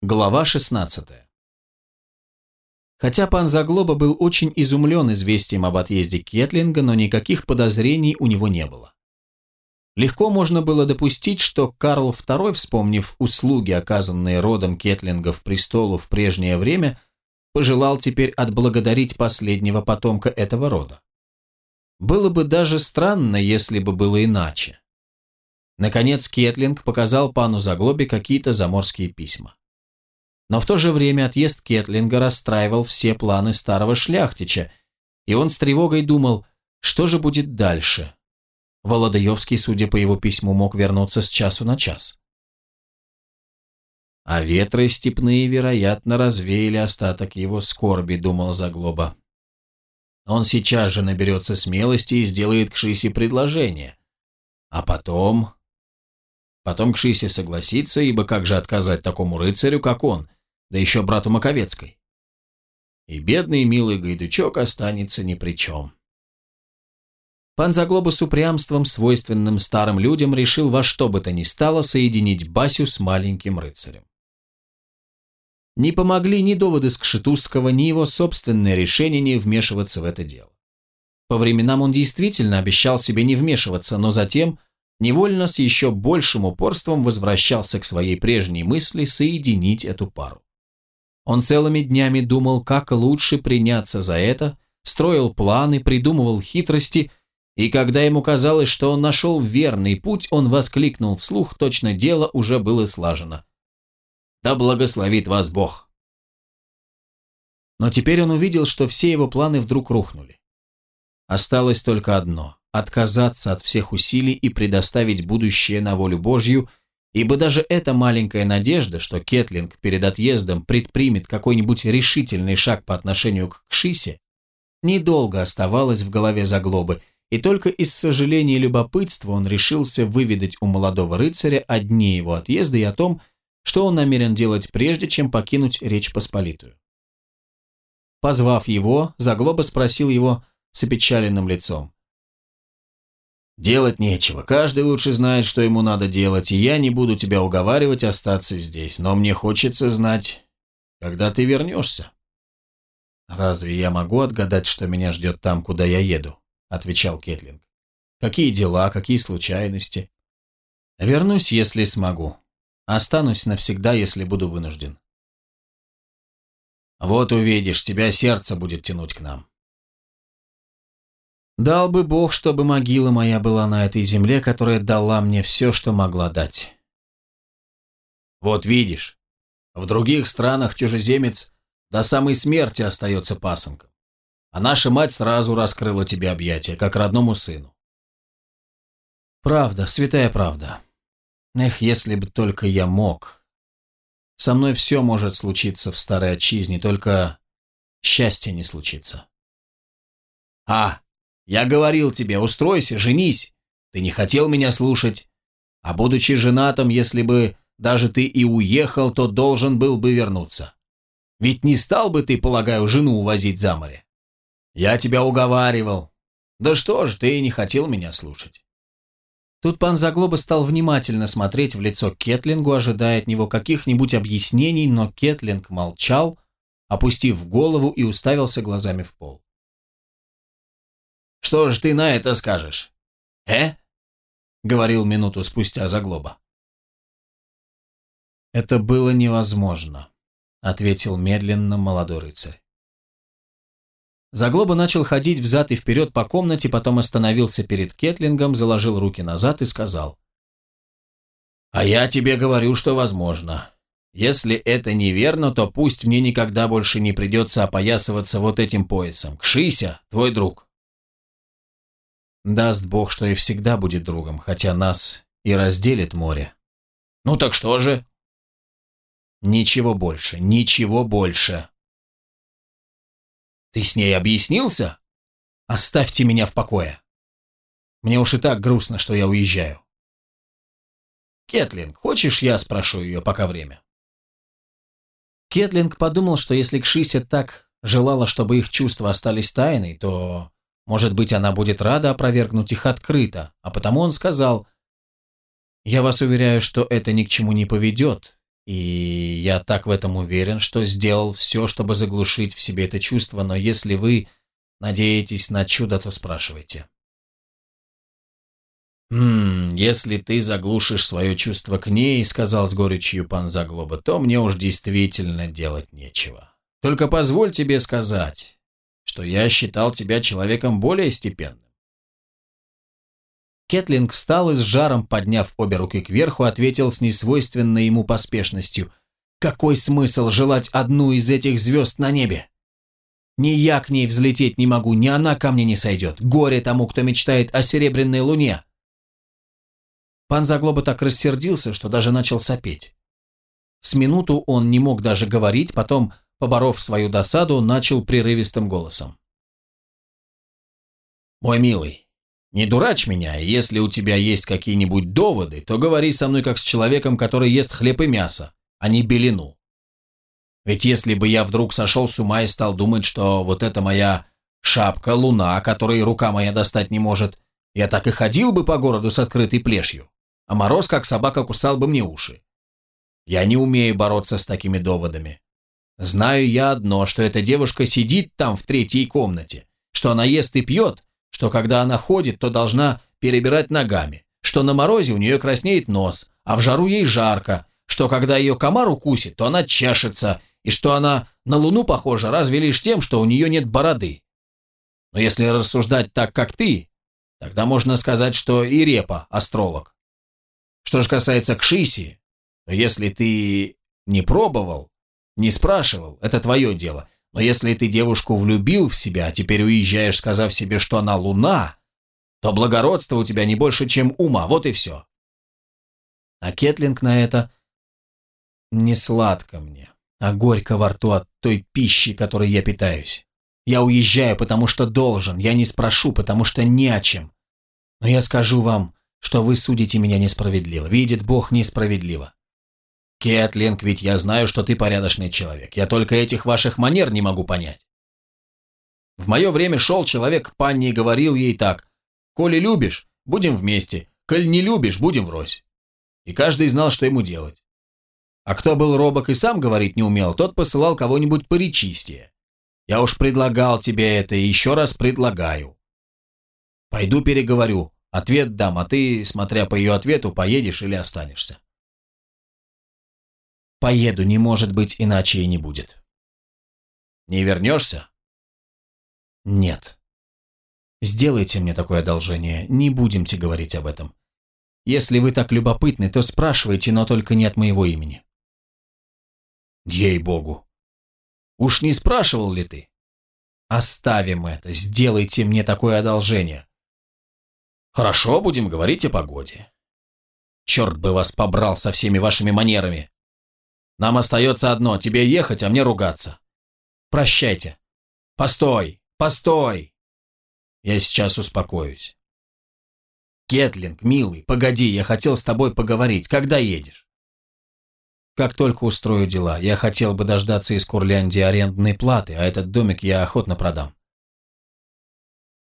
Глава 16 Хотя пан Заглоба был очень изумлен известием об отъезде Кетлинга, но никаких подозрений у него не было. Легко можно было допустить, что Карл II, вспомнив услуги, оказанные родом Кетлингов престолу в прежнее время, пожелал теперь отблагодарить последнего потомка этого рода. Было бы даже странно, если бы было иначе. Наконец Кетлинг показал пану Заглобе какие-то заморские письма. Но в то же время отъезд Кетлинга расстраивал все планы старого шляхтича, и он с тревогой думал, что же будет дальше. Володаевский, судя по его письму, мог вернуться с часу на час. А ветры степные, вероятно, развеяли остаток его скорби, думал Заглоба. Он сейчас же наберется смелости и сделает Кшисе предложение. А потом... Потом Кшисе согласится, ибо как же отказать такому рыцарю, как он, да еще брату Маковецкой? И бедный милый гайдучок останется ни при чем. Пан Заглоба с упрямством, свойственным старым людям, решил во что бы то ни стало соединить Басю с маленьким рыцарем. Не помогли ни доводы Скшетузского, ни его собственное решение не вмешиваться в это дело. По временам он действительно обещал себе не вмешиваться, но затем невольно с еще большим упорством возвращался к своей прежней мысли соединить эту пару. Он целыми днями думал, как лучше приняться за это, строил планы, придумывал хитрости, и когда ему казалось, что он нашел верный путь, он воскликнул вслух, точно дело уже было слажено. Да благословит вас Бог. Но теперь он увидел, что все его планы вдруг рухнули. Осталось только одно – отказаться от всех усилий и предоставить будущее на волю Божью, ибо даже эта маленькая надежда, что Кетлинг перед отъездом предпримет какой-нибудь решительный шаг по отношению к Кшисе, недолго оставалась в голове Заглобы, и только из сожаления и любопытства он решился выведать у молодого рыцаря о дне его отъезда и о том, что он намерен делать прежде, чем покинуть Речь Посполитую. Позвав его, Заглоба спросил его с опечаленным лицом. «Делать нечего, каждый лучше знает, что ему надо делать, и я не буду тебя уговаривать остаться здесь, но мне хочется знать, когда ты вернешься». «Разве я могу отгадать, что меня ждет там, куда я еду?» – отвечал Кетлинг. «Какие дела, какие случайности?» «Вернусь, если смогу. Останусь навсегда, если буду вынужден. Вот увидишь, тебя сердце будет тянуть к нам. Дал бы Бог, чтобы могила моя была на этой земле, которая дала мне все, что могла дать. Вот видишь, в других странах чужеземец до самой смерти остается пасынком, а наша мать сразу раскрыла тебе объятия, как родному сыну. Правда, святая правда. Эх, если бы только я мог. Со мной все может случиться в старой отчизне, только счастье не случится. А, я говорил тебе, устройся, женись. Ты не хотел меня слушать. А будучи женатым, если бы даже ты и уехал, то должен был бы вернуться. Ведь не стал бы ты, полагаю, жену увозить за море. Я тебя уговаривал. Да что ж, ты не хотел меня слушать. Тут пан Заглоба стал внимательно смотреть в лицо Кетлингу, ожидая от него каких-нибудь объяснений, но Кетлинг молчал, опустив голову и уставился глазами в пол. «Что ж ты на это скажешь? Э?» — говорил минуту спустя Заглоба. «Это было невозможно», — ответил медленно молодой рыцарь. Заглоба начал ходить взад и вперед по комнате, потом остановился перед Кетлингом, заложил руки назад и сказал. «А я тебе говорю, что возможно. Если это неверно, то пусть мне никогда больше не придется опоясываться вот этим поясом. Кшися, твой друг». Даст Бог, что и всегда будет другом, хотя нас и разделит море. «Ну так что же?» «Ничего больше, ничего больше», ты с ней объяснился? Оставьте меня в покое. Мне уж и так грустно, что я уезжаю. Кетлинг, хочешь, я спрошу ее, пока время? Кетлинг подумал, что если Кшися так желала, чтобы их чувства остались тайной, то, может быть, она будет рада опровергнуть их открыто, а потому он сказал, «Я вас уверяю, что это ни к чему не поведет, И я так в этом уверен, что сделал все, чтобы заглушить в себе это чувство, но если вы надеетесь на чудо, то спрашивайте. «Хм, если ты заглушишь свое чувство к ней, — сказал с горечью пан Заглоба, — то мне уж действительно делать нечего. Только позволь тебе сказать, что я считал тебя человеком более степенным. Кетлинг встал и с жаром, подняв обе руки кверху, ответил с несвойственной ему поспешностью. «Какой смысл желать одну из этих звезд на небе? Ни я к ней взлететь не могу, ни она ко мне не сойдет. Горе тому, кто мечтает о серебряной луне!» Пан Заглоба так рассердился, что даже начал сопеть. С минуту он не мог даже говорить, потом, поборов свою досаду, начал прерывистым голосом. «Мой милый, не дурачь меня, если у тебя есть какие-нибудь доводы, то говори со мной как с человеком, который ест хлеб и мясо, а не белину. Ведь если бы я вдруг сошел с ума и стал думать, что вот эта моя шапка, луна, которой рука моя достать не может, я так и ходил бы по городу с открытой плешью, а мороз, как собака, кусал бы мне уши. Я не умею бороться с такими доводами. Знаю я одно, что эта девушка сидит там в третьей комнате, что она ест и пьет, что когда она ходит, то должна перебирать ногами, что на морозе у нее краснеет нос, а в жару ей жарко, что когда ее комар укусит, то она чешется, и что она на луну похожа разве лишь тем, что у нее нет бороды. Но если рассуждать так, как ты, тогда можно сказать, что и Репа – астролог. Что же касается Кшиси, то если ты не пробовал, не спрашивал, это твое дело – но если ты девушку влюбил в себя, а теперь уезжаешь, сказав себе, что она луна, то благородство у тебя не больше, чем ума, вот и все. А Кетлинг на это не сладко мне, а горько во рту от той пищи, которой я питаюсь. Я уезжаю, потому что должен, я не спрошу, потому что не о чем. Но я скажу вам, что вы судите меня несправедливо. Видит Бог несправедливо. Кэтлинг, ведь я знаю, что ты порядочный человек. Я только этих ваших манер не могу понять. В мое время шел человек к панне и говорил ей так. «Коли любишь, будем вместе. Коль не любишь, будем врозь». И каждый знал, что ему делать. А кто был робок и сам говорить не умел, тот посылал кого-нибудь поречистее. Я уж предлагал тебе это и еще раз предлагаю. Пойду переговорю, ответ дам, а ты, смотря по ее ответу, поедешь или останешься. Поеду, не может быть, иначе и не будет. Не вернешься? Нет. Сделайте мне такое одолжение, не будемте говорить об этом. Если вы так любопытны, то спрашивайте, но только не от моего имени. Ей-богу. Уж не спрашивал ли ты? Оставим это, сделайте мне такое одолжение. Хорошо, будем говорить о погоде. Черт бы вас побрал со всеми вашими манерами. Нам остается одно, тебе ехать, а мне ругаться. Прощайте. Постой, постой. Я сейчас успокоюсь. Кетлинг, милый, погоди, я хотел с тобой поговорить. Когда едешь? Как только устрою дела, я хотел бы дождаться из Курляндии арендной платы, а этот домик я охотно продам.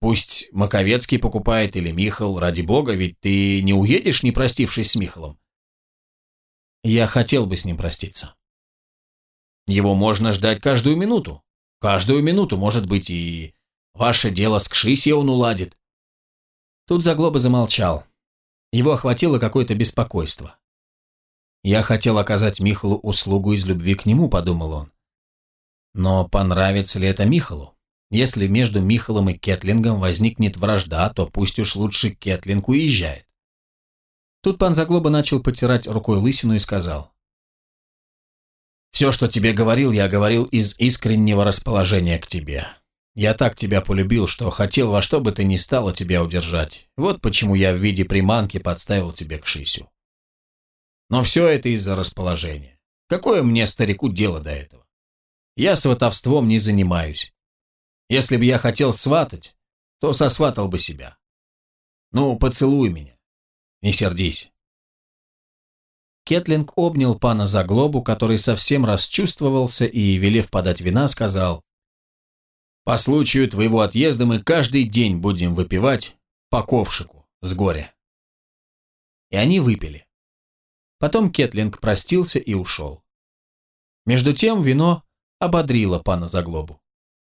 Пусть Маковецкий покупает или Михал, ради бога, ведь ты не уедешь, не простившись с Михалом. Я хотел бы с ним проститься. Его можно ждать каждую минуту. Каждую минуту, может быть, и ваше дело с Кшиси он уладит. Тут Заглоба замолчал. Его охватило какое-то беспокойство. «Я хотел оказать Михалу услугу из любви к нему», — подумал он. Но понравится ли это Михалу? Если между Михалом и Кетлингом возникнет вражда, то пусть уж лучше Кетлинг уезжает. Тут пан Заглоба начал потирать рукой лысину и сказал. «Все, что тебе говорил, я говорил из искреннего расположения к тебе. Я так тебя полюбил, что хотел во что бы ты ни стало тебя удержать. Вот почему я в виде приманки подставил тебе к Шисю. Но все это из-за расположения. Какое мне, старику, дело до этого? Я сватовством не занимаюсь. Если бы я хотел сватать, то сосватал бы себя. Ну, поцелуй меня. Не сердись. Кетлинг обнял пана за глобу, который совсем расчувствовался и, велев подать вина, сказал, «По случаю твоего отъезда мы каждый день будем выпивать по ковшику с горя». И они выпили. Потом Кетлинг простился и ушел. Между тем вино ободрило пана Заглобу.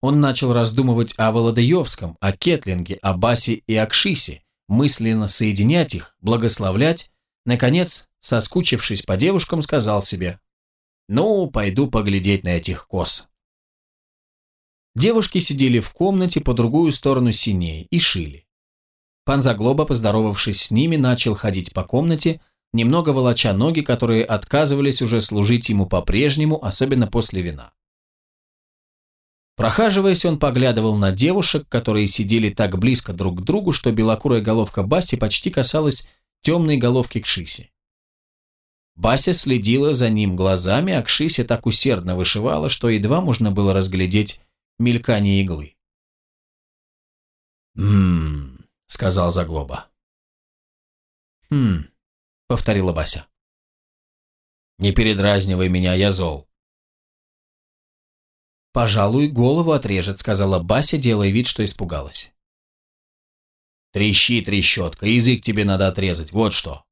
Он начал раздумывать о Володаевском, о Кетлинге, о Басе и Акшисе, мысленно соединять их, благословлять. Наконец, соскучившись по девушкам, сказал себе «Ну, пойду поглядеть на этих кос». Девушки сидели в комнате по другую сторону синей и шили. Пан Заглоба, поздоровавшись с ними, начал ходить по комнате, немного волоча ноги, которые отказывались уже служить ему по-прежнему, особенно после вина. Прохаживаясь, он поглядывал на девушек, которые сидели так близко друг к другу, что белокурая головка Баси почти касалась темной головки Кшиси. Бася следила за ним глазами, а Кшися так усердно вышивала, что едва можно было разглядеть мелькание иглы. «Ммм», — сказал Заглоба. «Хм», — повторила Бася. «Не передразнивай меня, я зол. «Пожалуй, голову отрежет», — сказала Бася, делая вид, что испугалась. «Трещи, трещотка, язык тебе надо отрезать, вот что».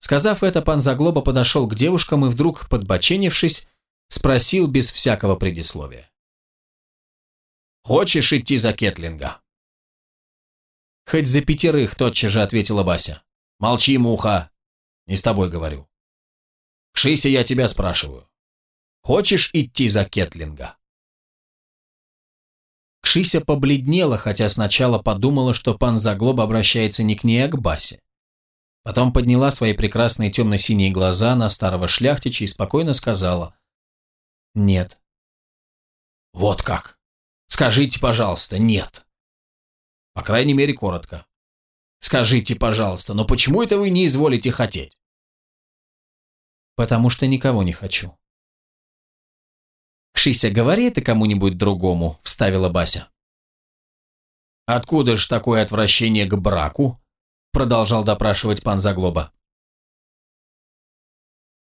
Сказав это, пан Заглоба подошел к девушкам и вдруг, подбоченившись, спросил без всякого предисловия. «Хочешь идти за Кетлинга?» «Хоть за пятерых», — тотчас же ответила Бася. «Молчи, муха. Не с тобой говорю. Кшися, я тебя спрашиваю. Хочешь идти за Кетлинга?» Кшися побледнела, хотя сначала подумала, что пан Заглоб обращается не к ней, а к Басе. Потом подняла свои прекрасные темно-синие глаза на старого шляхтича и спокойно сказала «Нет». «Вот как? Скажите, пожалуйста, нет». По крайней мере, коротко. «Скажите, пожалуйста, но почему это вы не изволите хотеть?» «Потому что никого не хочу», «Кшися, говори это кому-нибудь другому», – вставила Бася. «Откуда ж такое отвращение к браку?» – продолжал допрашивать пан Заглоба.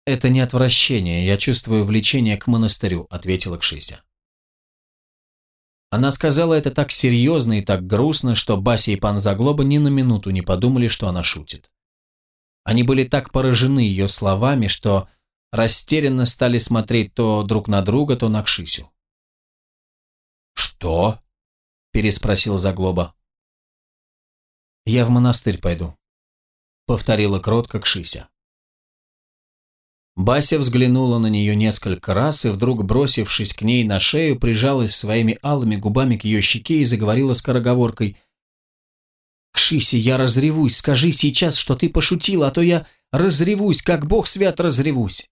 «Это не отвращение, я чувствую влечение к монастырю», – ответила Кшися. Она сказала это так серьезно и так грустно, что Бася и пан Заглоба ни на минуту не подумали, что она шутит. Они были так поражены ее словами, что растерянно стали смотреть то друг на друга, то на Кшисю. «Что?» – переспросил Заглоба. «Я в монастырь пойду», – повторила кротко Кшися. Бася взглянула на нее несколько раз и вдруг, бросившись к ней на шею, прижалась своими алыми губами к ее щеке и заговорила скороговоркой. «Кшися, я разревусь, скажи сейчас, что ты пошутила, а то я разревусь, как бог свят разревусь».